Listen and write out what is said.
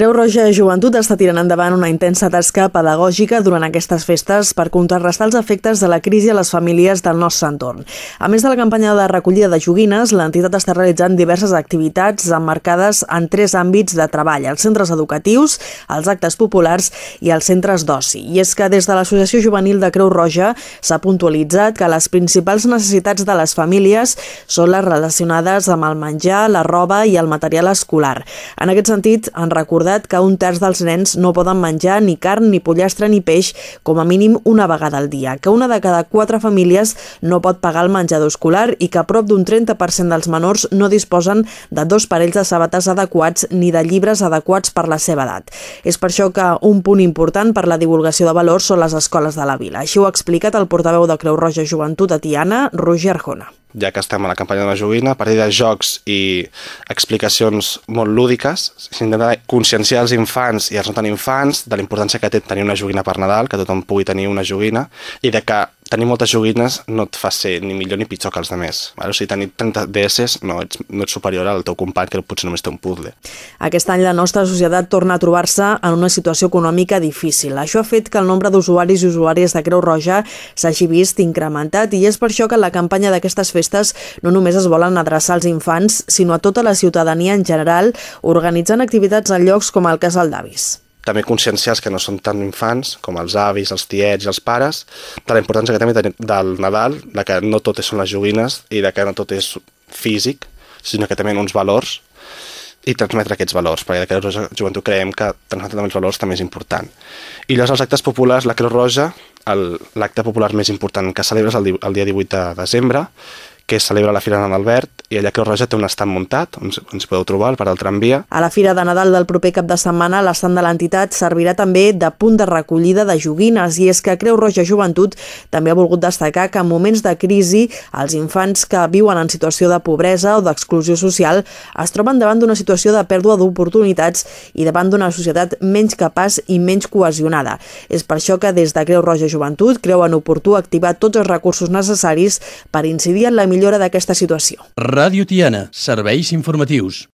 Creu Roja Joventut està tirant endavant una intensa tasca pedagògica durant aquestes festes per contrarrestar els efectes de la crisi a les famílies del nostre entorn. A més de la campanya de recollida de joguines, l'entitat està realitzant diverses activitats emmarcades en tres àmbits de treball, els centres educatius, els actes populars i els centres d'oci. I és que des de l'Associació Juvenil de Creu Roja s'ha puntualitzat que les principals necessitats de les famílies són les relacionades amb el menjar, la roba i el material escolar. En aquest sentit, han recordat recordat que un terç dels nens no poden menjar ni carn, ni pollastre, ni peix, com a mínim una vegada al dia, que una de cada quatre famílies no pot pagar el menjador escolar i que prop d'un 30% dels menors no disposen de dos parells de sabates adequats ni de llibres adequats per la seva edat. És per això que un punt important per la divulgació de valors són les escoles de la vila. Així ho ha explicat el portaveu de Creu Roja Joventut a Tiana, Roger Arjona ja que estem a la campanya de la joguina, a partir de jocs i explicacions molt lúdiques, s'intenta conscienciar els infants i els no tan infants de la importància que té tenir una joguina per Nadal, que tothom pugui tenir una joguina, i de que tenir moltes joguines no et fa ser ni millor ni pitjor que els altres. Vale? O sigui, tenir 30 DS no ets, no ets superior al teu company que potser només té un puzzle. Aquest any la nostra societat torna a trobar-se en una situació econòmica difícil. Això ha fet que el nombre d'usuaris i usuàries de Creu Roja s'hagi vist incrementat i és per això que la campanya d'aquestes festes no només es volen adreçar als infants, sinó a tota la ciutadania en general, organitzant activitats en llocs com el Casal d'Avis també conscienciar els que no són tan infants, com els avis, els tiets i els pares, de la importància que també del Nadal, de que no tot són les joguines i de que no tot és físic, sinó que també uns valors i transmetre aquests valors, perquè de Creu Roja Joventut creiem que transmetre també els valors també és important. I llavors els actes populars, la Creu Roja, l'acte popular més important que celebres el, el dia 18 de desembre, que celebra la Fira de Nadal Verd, i allà Creu Roja té un estat muntat, on ens podeu trobar per al tramvia. A la Fira de Nadal del proper cap de setmana, l'estat de l'entitat servirà també de punt de recollida de joguines, i és que Creu Roja Joventut també ha volgut destacar que en moments de crisi els infants que viuen en situació de pobresa o d'exclusió social es troben davant d'una situació de pèrdua d'oportunitats i davant d'una societat menys capaç i menys cohesionada. És per això que des de Creu Roja Joventut creuen oportú activar tots els recursos necessaris per incidir en la millora millora d'aquesta situació. Ràdio Tiana, serveis informatius.